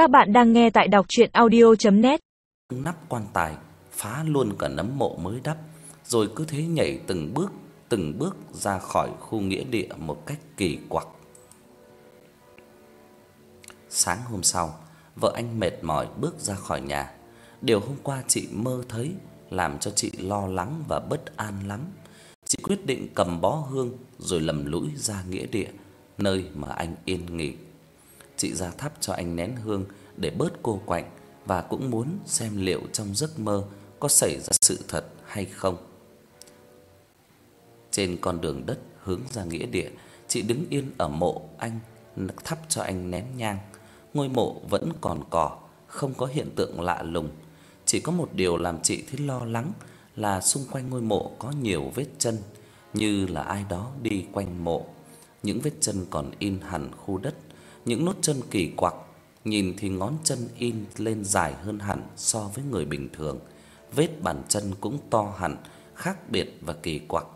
Các bạn đang nghe tại đọc audio net Nắp quan tài phá luôn cả nấm mộ mới đắp, rồi cứ thế nhảy từng bước, từng bước ra khỏi khu nghĩa địa một cách kỳ quặc. Sáng hôm sau, vợ anh mệt mỏi bước ra khỏi nhà. Điều hôm qua chị mơ thấy làm cho chị lo lắng và bất an lắm. Chị quyết định cầm bó hương rồi lầm lũi ra nghĩa địa, nơi mà anh yên nghỉ. Chị ra thắp cho anh nén hương để bớt cô quạnh và cũng muốn xem liệu trong giấc mơ có xảy ra sự thật hay không. Trên con đường đất hướng ra nghĩa địa, chị đứng yên ở mộ anh, thắp cho anh nén nhang. Ngôi mộ vẫn còn cỏ, không có hiện tượng lạ lùng. Chỉ có một điều làm chị thấy lo lắng là xung quanh ngôi mộ có nhiều vết chân như là ai đó đi quanh mộ. Những vết chân còn in hẳn khu đất, những nốt chân kỳ quặc, nhìn thì ngón chân in lên dài hơn hẳn so với người bình thường. Vết bàn chân cũng to hẳn, khác biệt và kỳ quặc.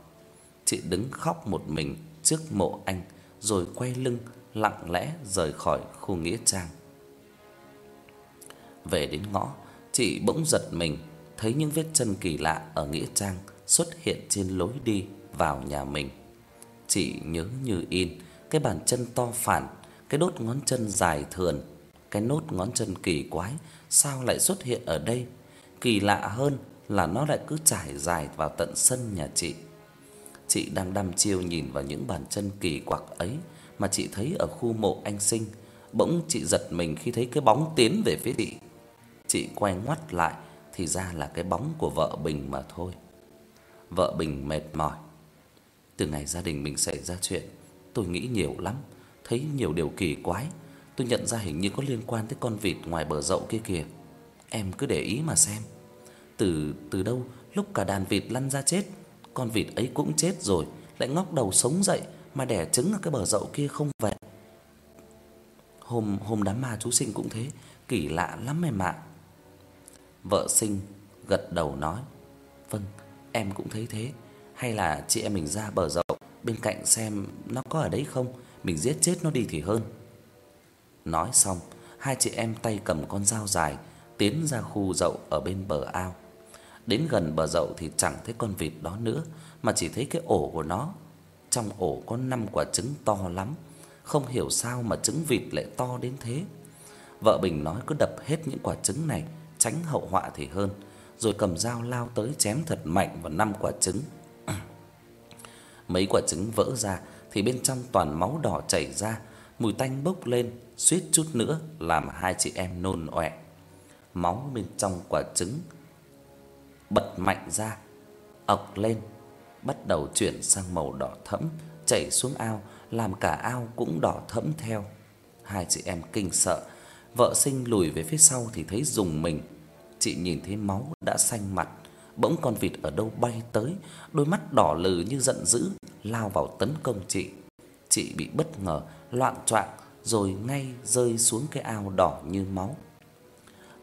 Chị đứng khóc một mình trước mộ anh rồi quay lưng lặng lẽ rời khỏi khu nghĩa trang. Về đến ngõ, chị bỗng giật mình thấy những vết chân kỳ lạ ở nghĩa trang xuất hiện trên lối đi vào nhà mình. Chị nhớ như in cái bàn chân to phản, cái đốt ngón chân dài thườn, cái nốt ngón chân kỳ quái sao lại xuất hiện ở đây? Kỳ lạ hơn là nó lại cứ trải dài vào tận sân nhà chị. Chị đang đăm chiêu nhìn vào những bàn chân kỳ quặc ấy mà chị thấy ở khu mộ anh Sinh, bỗng chị giật mình khi thấy cái bóng tiến về phía chị. Chị quay ngoắt lại thì ra là cái bóng của vợ Bình mà thôi. Vợ Bình mệt mỏi. Từ ngày gia đình mình xảy ra chuyện, tôi nghĩ nhiều lắm, thấy nhiều điều kỳ quái. Tôi nhận ra hình như có liên quan tới con vịt ngoài bờ dậu kia kìa. Em cứ để ý mà xem. Từ từ đâu lúc cả đàn vịt lăn ra chết, con vịt ấy cũng chết rồi, lại ngóc đầu sống dậy mà đẻ trứng ở cái bờ dậu kia không vậy. Hôm hôm đám ma chú sinh cũng thế, kỳ lạ lắm em ạ. Vợ Sinh gật đầu nói: "Vâng, em cũng thấy thế, hay là chị em mình ra bờ dậu bên cạnh xem nó có ở đấy không, mình giết chết nó đi thì hơn." Nói xong, hai chị em tay cầm con dao dài tiến ra khu dậu ở bên bờ ao. Đến gần bờ dậu thì chẳng thấy con vịt đó nữa, mà chỉ thấy cái ổ của nó. Trong ổ có năm quả trứng to lắm, không hiểu sao mà trứng vịt lại to đến thế. Vợ Bình nói cứ đập hết những quả trứng này tránh hậu họa thì hơn, rồi cầm dao lao tới chém thật mạnh vào năm quả trứng. Mấy quả trứng vỡ ra thì bên trong toàn máu đỏ chảy ra, mùi tanh bốc lên, suýt chút nữa làm hai chị em nôn ọe. Máu bên trong quả trứng bật mạnh ra, ọc lên, bắt đầu chuyển sang màu đỏ thẫm, chảy xuống ao, làm cả ao cũng đỏ thẫm theo. Hai chị em kinh sợ, vợ Sinh lùi về phía sau thì thấy rùng mình. Chị nhìn thấy máu đã xanh mặt, bỗng con vịt ở đâu bay tới, đôi mắt đỏ lừ như giận dữ, lao vào tấn công chị. Chị bị bất ngờ, loạn choạng rồi ngay rơi xuống cái ao đỏ như máu.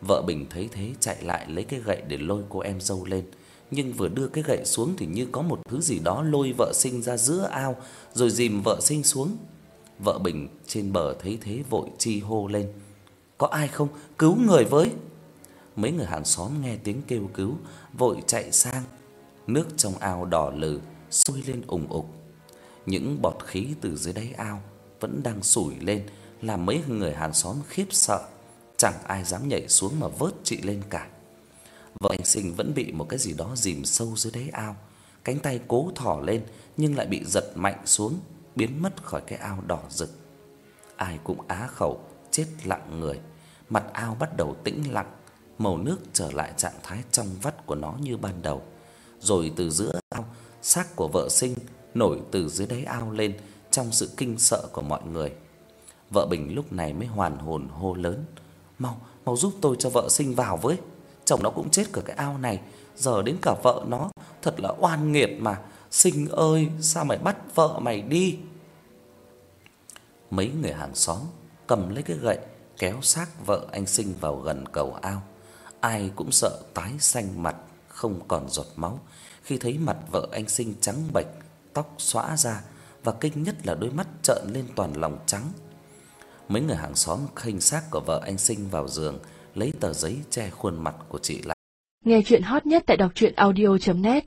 Vợ Bình thấy thế chạy lại lấy cái gậy để lôi cô em dâu lên, nhưng vừa đưa cái gậy xuống thì như có một thứ gì đó lôi vợ Sinh ra giữa ao rồi dìm vợ Sinh xuống. Vợ Bình trên bờ thấy thế vội chi hô lên: "Có ai không? Cứu người với!" Mấy người hàng xóm nghe tiếng kêu cứu, vội chạy sang. Nước trong ao đỏ lừ sôi lên ùng ục. Những bọt khí từ dưới đáy ao vẫn đang sủi lên, làm mấy người hàng xóm khiếp sợ chẳng ai dám nhảy xuống mà vớt chị lên cả. Vợ anh Sinh vẫn bị một cái gì đó dìm sâu dưới đáy ao, cánh tay cố thò lên nhưng lại bị giật mạnh xuống, biến mất khỏi cái ao đỏ rực. Ai cũng á khẩu, chết lặng người, mặt ao bắt đầu tĩnh lặng, màu nước trở lại trạng thái trong vắt của nó như ban đầu. Rồi từ giữa ao, xác của vợ Sinh nổi từ dưới đáy ao lên trong sự kinh sợ của mọi người. Vợ Bình lúc này mới hoàn hồn hô lớn: "Mau, mau giúp tôi cho vợ sinh vào với. Chồng nó cũng chết ở cái ao này, giờ đến cả vợ nó, thật là oan nghiệt mà. Sinh ơi, sao mày bắt vợ mày đi?" Mấy người hàng xóm cầm lấy cái gậy kéo xác vợ anh Sinh vào gần cầu ao. Ai cũng sợ tái xanh mặt, không còn giọt máu. Khi thấy mặt vợ anh Sinh trắng bệch, tóc xõa ra và kinh nhất là đôi mắt trợn lên toàn lòng trắng. Mấy người hàng xóm khênh xác của vợ anh Sinh vào giường, lấy tờ giấy che khuôn mặt của chị lại. Nghe chuyện hot nhất tại đọc truyện audio net.